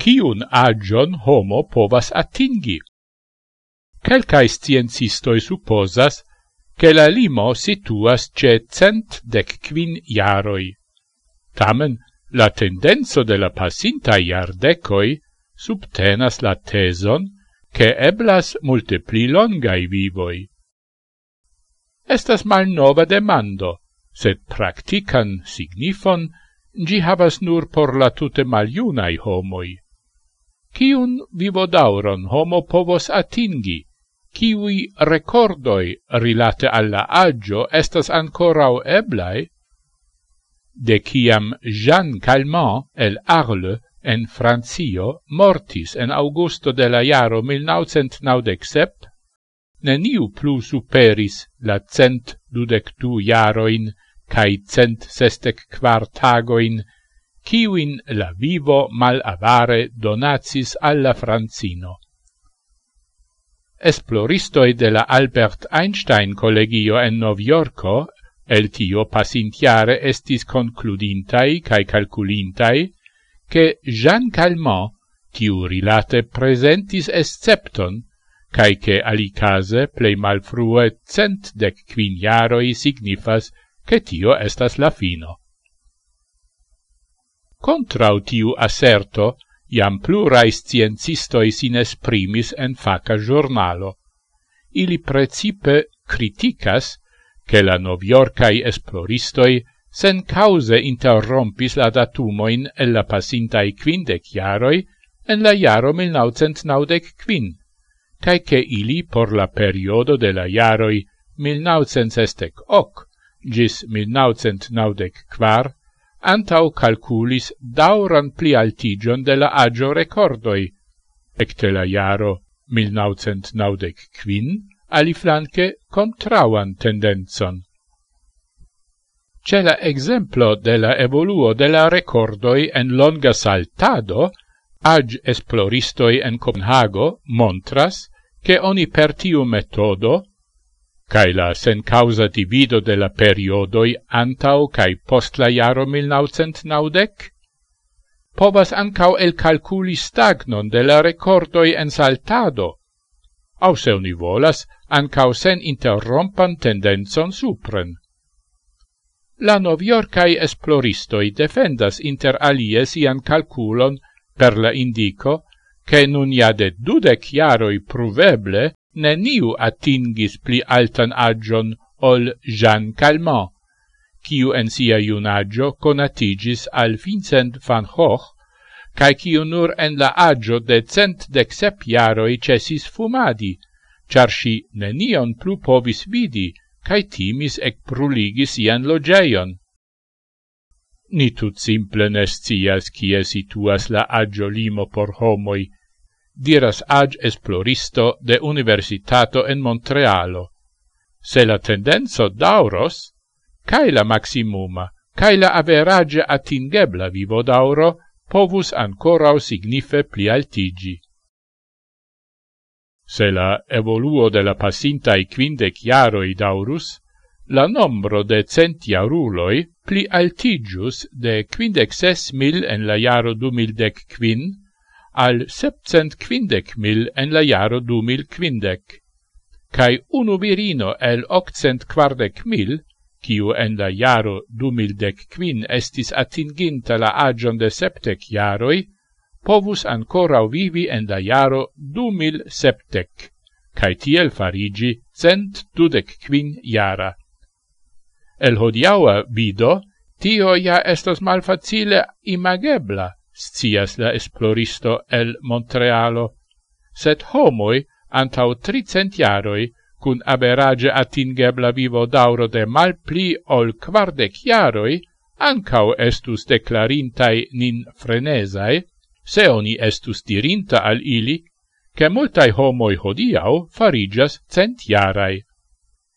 ciun agion homo povas atingi. Quelcae sciencistoi supposas che la limo situas ce cent dec quin iaroi. Tamen, la tendenzo de la pasinta iardecoi subtenas la teson che eblas multe pli longai vivoi. Estas mal nova demando, sed practican signifon gi havas nur por la tute maliunai homoi. Ciun vivodauron homo povos atingi, ciui recordoi rilate alla agio estas ancorau eblai, de ciam Jean Calment el Arle en Francio mortis en augusto de la jaro 1997, neniu plu superis la cent dudec du jaroin cae cent sestec quar tagoin ciuin la vivo mal avare donacis alla Francino. Esploristoi de la Albert Einstein Collegio en Novjorko el tio pasintiare estis concludintai cae calculintai che Jean Calment tiu rilate presentis escepton cae che alicase plei malfrue cent dec quin signifas che tio estas la fino. Contrau tiu asserto, iam plurai sciencistoi sin esprimis en faca giornalo. Ili precipe criticas che la noviorcai esploristoi sen cause interrompis la datumoin el la pasintai quindec iaroi en la iaro 1995, cae che ili por la periodo de la iaroi 1968 gis 1994 antau calculis dauran pli altigion de la agio recordoi, ecte la iaro 1995, aliflanque contrauan tendenzon. Ce la exemplo de la evoluo de la recordoi en longa saltado, ag esploristoi en Copenhago montras che oni per tiu metodo cae la sen causa divido de la periodoi antau cae post la jaro 1990, povas ancau el calculi stagnon de la recordoi en saltado, au se oni volas, ancau sen interrompan tendenzon supren. La noviorcai esploristoi defendas inter alie sian calculon per la indico, che nun iade de dudec iaroi pruveble neniu atingis pli altan agion ol Jean Calment, kiu en sia iunagio conatigis al Vincent van Gogh, cae kiu nur en la agio de cent dec sep jaroi cesis fumadi, char si nenion plu povis vidi, cae timis ec pruligi sian logeion. Ni tut simple nescias cie situas la agio limo por homoi, diras ag esploristo de universitato en Montrealo. Se la tendenzo dauros, cae la maximuma, cae la average atingebla vivo dauro, povus ancorau signife pli altigi. Se la evoluo de la pasintai quindec i daurus, la nombro de centiaruloi pli altigius de quindec ses mil en la iaro du mil dec quin, al septcent quindec mil en la jaro du mil quindec, cae unu virino el octcent quardec mil, ciu en la jaro du mil dec quin estis atinginta la agion de septec jaroi, povus ancora vivi en la jaro du mil septec, cae tiel farigi cent dudec quin jara. El hodiaua vido, tio ja estas malfacile imagebla, scias la esploristo el Montrealo, set homoi antau tricent jaroi cun aberage atingebla vivo dauro de mal pli ol quardec jaroi ancau estus declarintai nin frenesae, se oni estus dirinta al ili, che multai homoi hodiau farigias centiarai.